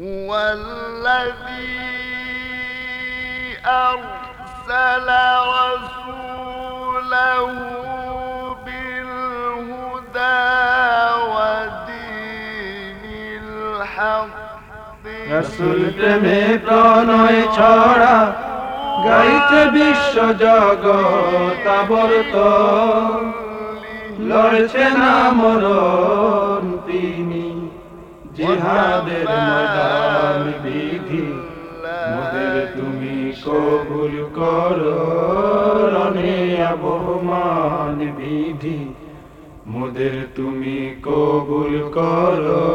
هو الذي أرسل رسوله بالهدى ودين الحق রসুল প্রেমে প্রণয় ছড়া গাইতে বিশ্ব জগৎ আবর্ত লড়ছে না মরণ তিনি জিহাদের ময়দান বিধি। মোদের তুমি কবুল করো রনে অবমান বিধি। মোদের তুমি কবুল করো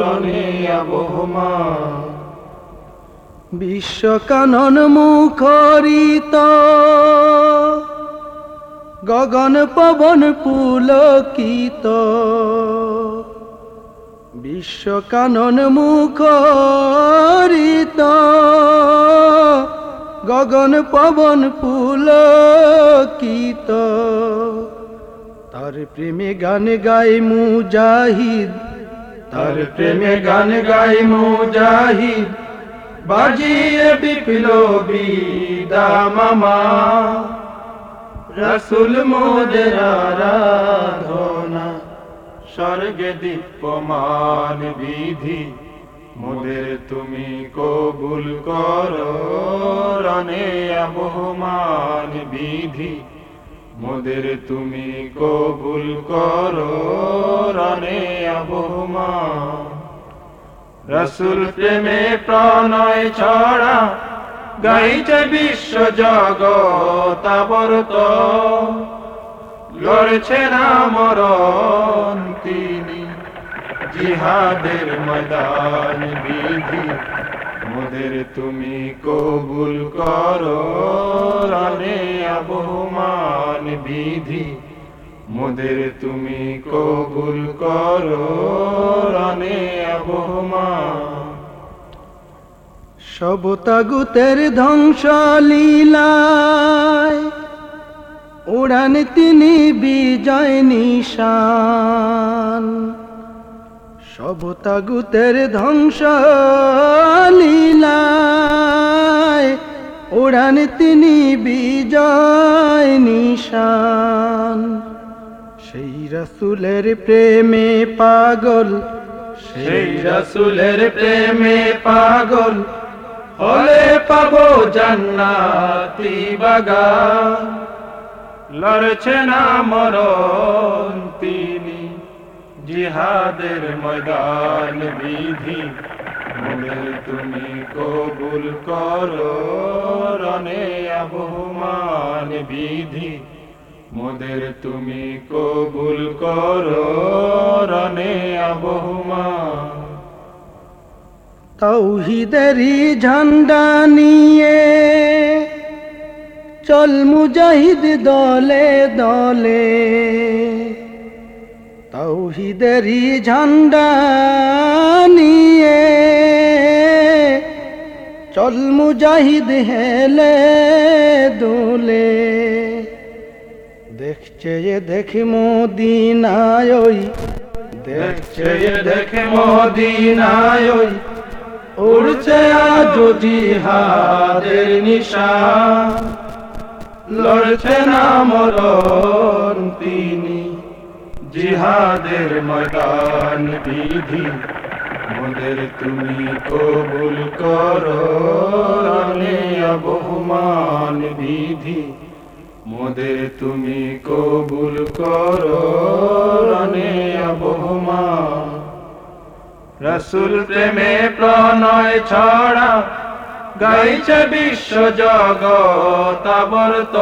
রনে অবমান বিশ্বকানন মুখরিত গগন পবন পুলকিত। বিশ্বকানন মুখরিত। গগন পবন পুলকিত। তার প্রেমে গান গাই মুজাহিদ। তার প্রেমে গান গাই মুজাহিদ। বাজিয়ে বিপ্লবী দামামা রসুল মোদের আরাধনা। স্বর্গে দীপ্যমান বিধি। মোদের তুমি কবুল করো রনে অবমান বিধি। মোদের তুমি কবুল করো রনে অবমান। রসুল প্রেমে প্রণয় ছড়া, গাইছে বিশ্ব জগৎ আবর্ত। লড়ছে না মরণ তিনি। জিহাদের ময়দান বিধি, মোদের তুমি কবুল করো। রনে অবমান বিধি, মোদের তুমি কবুল করো। রনে অবমান সবতাগুতের ধ্বংস লীলায় উড়ান তিনি বিজয় নিশান। সবতাগুতের ধ্বংস লীলায় উড়ান তিনি বিজয় নিশান। সেই রসুলের প্রেমে পাগল, সেই রসুলের প্রেমে পাগল, হলে পাবো জান্নাতি বাগান। লড়ছে না মরণ তিনি। জিহাদের ময়দান বিধি। মোদের তুমি কবুল করো রনে অবমান বিধি। মোদের তুমি কবুল করো রনে অবমান তৌহিদেরই ঝান্ডা নিয়ে চল মুজাহিদ দলে দলে। তৌহিদেরই ঝান্ডা নিয়ে। চল মুজাহিদ হেলে দোলে। দেখছে যে দেখি মোদিনায় দেখছে যে দেখে মদিনায় উড়ছে আজ জিহাদের নিশান। লড়ছে না মরণ তিনি। জিহাদের ময়দান বিধি। মোদের তুমি কবুল করো, রানে অবমান বিধি। মোদের তুমি কবুল করো, রানে অবমান রসুল প্রেমে প্রণয় ছড়া গাইছে বিশ্ব জগৎ আবর্ত।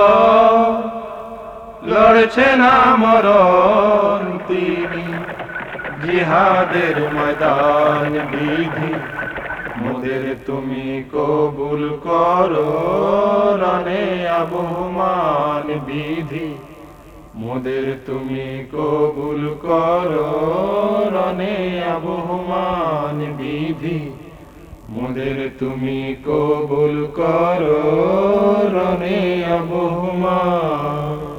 লড়ছে না মরণ তিনি। জিহাদের ময়দান বিধি। মোদের তুমি কবুল করো রনে অবমান বিধি। মোদের তুমি কবুল করো রনে অবমান বিধি। মোদের তুমি কবুল করো রনে অবমান